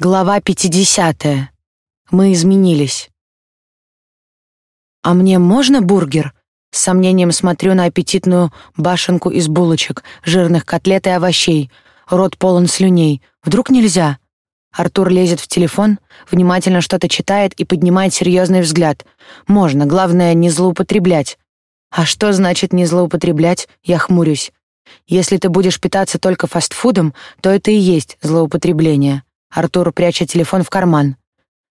Глава 50. Мы изменились. «А мне можно бургер?» С сомнением смотрю на аппетитную башенку из булочек, жирных котлет и овощей. Рот полон слюней. Вдруг нельзя? Артур лезет в телефон, внимательно что-то читает и поднимает серьезный взгляд. Можно, главное, не злоупотреблять. А что значит не злоупотреблять? Я хмурюсь. Если ты будешь питаться только фастфудом, то это и есть злоупотребление. Артур прячет телефон в карман.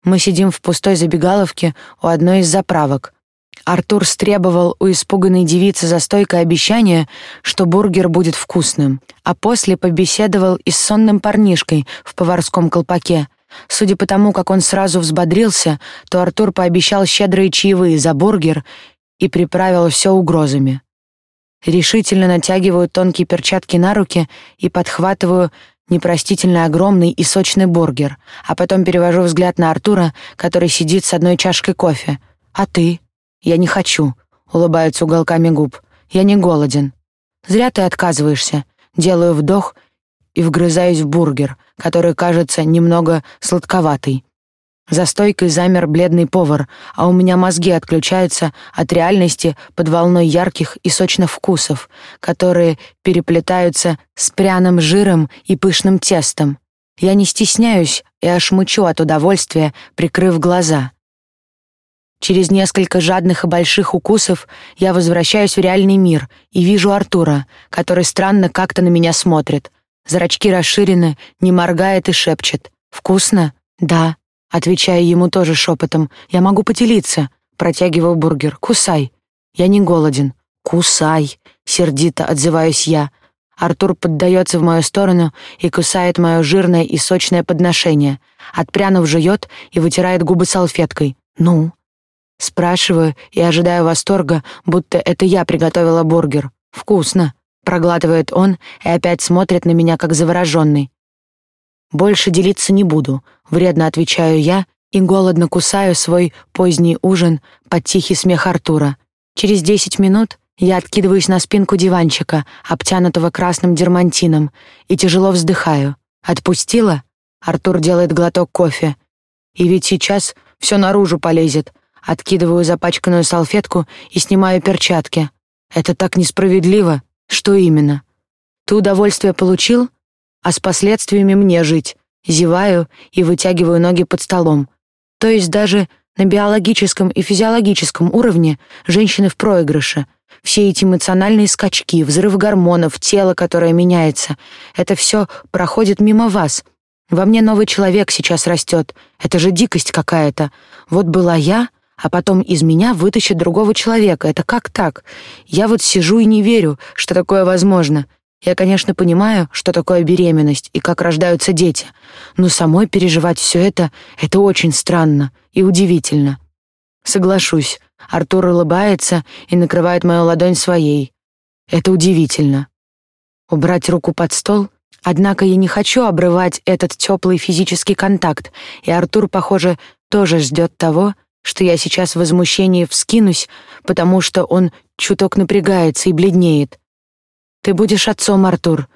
Мы сидим в пустой забегаловке у одной из заправок. Артур стребовал у испуганной девицы за стойкой обещание, что бургер будет вкусным, а после побеседовал и с сонным парнишкой в поварском колпаке. Судя по тому, как он сразу взбодрился, то Артур пообещал щедрые чаевые за бургер и приправил все угрозами. Решительно натягиваю тонкие перчатки на руки и подхватываю непростительно огромный и сочный бургер, а потом перевожу взгляд на Артура, который сидит с одной чашкой кофе. «А ты?» «Я не хочу», — улыбается уголками губ. «Я не голоден». «Зря ты отказываешься». Делаю вдох и вгрызаюсь в бургер, который кажется немного сладковатый. За стойкой замер бледный повар, а у меня мозги отключаются от реальности под волной ярких и сочных вкусов, которые переплетаются с пряным жиром и пышным тестом. Я не стесняюсь и аж мучу от удовольствия, прикрыв глаза. Через несколько жадных и больших укусов я возвращаюсь в реальный мир и вижу Артура, который странно как-то на меня смотрит. Зрачки расширены, не моргает и шепчет. «Вкусно?» «Да». Отвечаю ему тоже шепотом. «Я могу поделиться». Протягиваю бургер. «Кусай». «Я не голоден». «Кусай», — сердито отзываюсь я. Артур поддается в мою сторону и кусает мое жирное и сочное подношение. Отпрянув, жует и вытирает губы салфеткой. «Ну?» Спрашиваю и ожидаю восторга, будто это я приготовила бургер. «Вкусно», — проглатывает он и опять смотрит на меня, как завороженный. Больше делиться не буду, вредно отвечаю я и голодно кусаю свой поздний ужин под тихий смех Артура. Через десять минут я откидываюсь на спинку диванчика, обтянутого красным дермантином, и тяжело вздыхаю. Отпустила? Артур делает глоток кофе. И ведь сейчас все наружу полезет. Откидываю запачканную салфетку и снимаю перчатки. Это так несправедливо. Что именно? Ты удовольствие получил? А с последствиями мне жить. Зеваю и вытягиваю ноги под столом. То есть даже на биологическом и физиологическом уровне женщины в проигрыше. Все эти эмоциональные скачки, взрыв гормонов, тело, которое меняется, это все проходит мимо вас. Во мне новый человек сейчас растет. Это же дикость какая-то. Вот была я, а потом из меня вытащит другого человека. Это как так? Я вот сижу и не верю, что такое возможно. Я, конечно, понимаю, что такое беременность и как рождаются дети, но самой переживать все это — это очень странно и удивительно. Соглашусь, Артур улыбается и накрывает мою ладонь своей. Это удивительно. Убрать руку под стол? Однако я не хочу обрывать этот теплый физический контакт, и Артур, похоже, тоже ждет того, что я сейчас в возмущении вскинусь, потому что он чуток напрягается и бледнеет. Ты будешь отцом, Артур.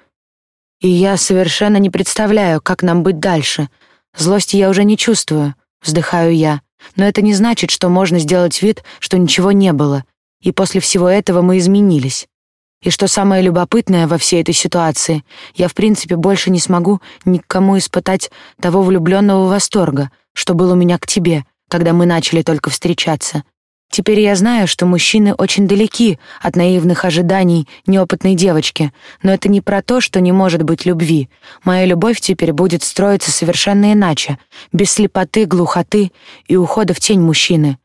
И я совершенно не представляю, как нам быть дальше. Злости я уже не чувствую, вздыхаю я. Но это не значит, что можно сделать вид, что ничего не было. И после всего этого мы изменились. И что самое любопытное во всей этой ситуации, я в принципе больше не смогу никому испытать того влюбленного восторга, что был у меня к тебе, когда мы начали только встречаться. Теперь я знаю, что мужчины очень далеки от наивных ожиданий неопытной девочки, но это не про то, что не может быть любви. Моя любовь теперь будет строиться совершенно иначе, без слепоты, глухоты и ухода в тень мужчины.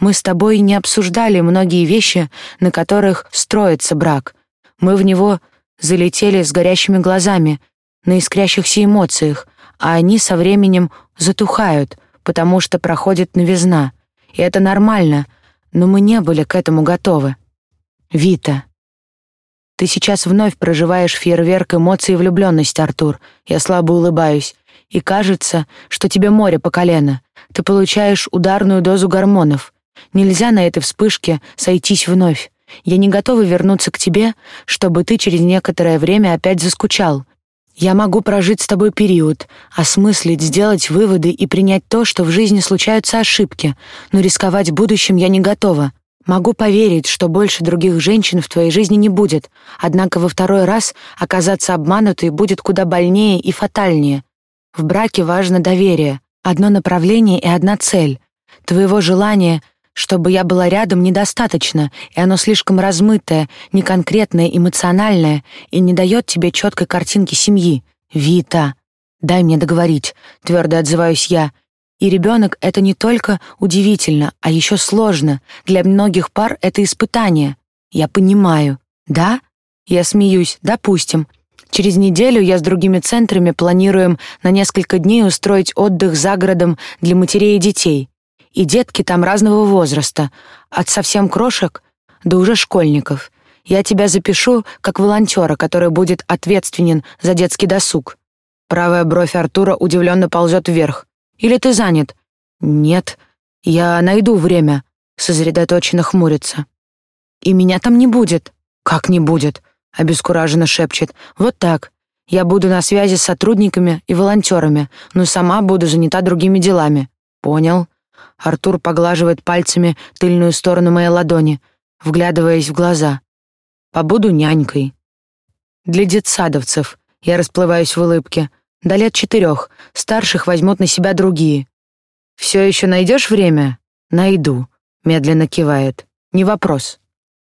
Мы с тобой не обсуждали многие вещи, на которых строится брак. Мы в него залетели с горящими глазами, на искрящихся эмоциях, а они со временем затухают, потому что проходит новизна. И это нормально — но мы не были к этому готовы. Вита. Ты сейчас вновь проживаешь фейерверк эмоций и влюбленность, Артур. Я слабо улыбаюсь. И кажется, что тебе море по колено. Ты получаешь ударную дозу гормонов. Нельзя на этой вспышке сойтись вновь. Я не готова вернуться к тебе, чтобы ты через некоторое время опять заскучал. Я могу прожить с тобой период, осмыслить, сделать выводы и принять то, что в жизни случаются ошибки, но рисковать будущим я не готова. Могу поверить, что больше других женщин в твоей жизни не будет, однако во второй раз оказаться обманутой будет куда больнее и фатальнее. В браке важно доверие, одно направление и одна цель. Твоего желания, чтобы я была рядом, недостаточно, и оно слишком размытое, неконкретное, эмоциональное и не дает тебе четкой картинки семьи. Вита, дай мне договорить, твердо отзываюсь я. И ребенок — это не только удивительно, а еще сложно. Для многих пар это испытание. Я понимаю. Да? Я смеюсь. Допустим. Через неделю я с другими центрами планируем на несколько дней устроить отдых за городом для матерей и детей. И детки там разного возраста, от совсем крошек до уже школьников. Я тебя запишу как волонтера, который будет ответственен за детский досуг. Правая бровь Артура удивленно ползет вверх. Или ты занят?» «Нет, я найду время», — сосредоточенно хмурится. «И меня там не будет». «Как не будет?» — обескураженно шепчет. «Вот так. Я буду на связи с сотрудниками и волонтерами, но сама буду занята другими делами». «Понял». Артур поглаживает пальцами тыльную сторону моей ладони, вглядываясь в глаза. «Побуду нянькой». Для детсадовцев я расплываюсь в улыбке — до лет четырех. Старших возьмут на себя другие. Все еще найдешь время? Найду. Медленно кивает. Не вопрос.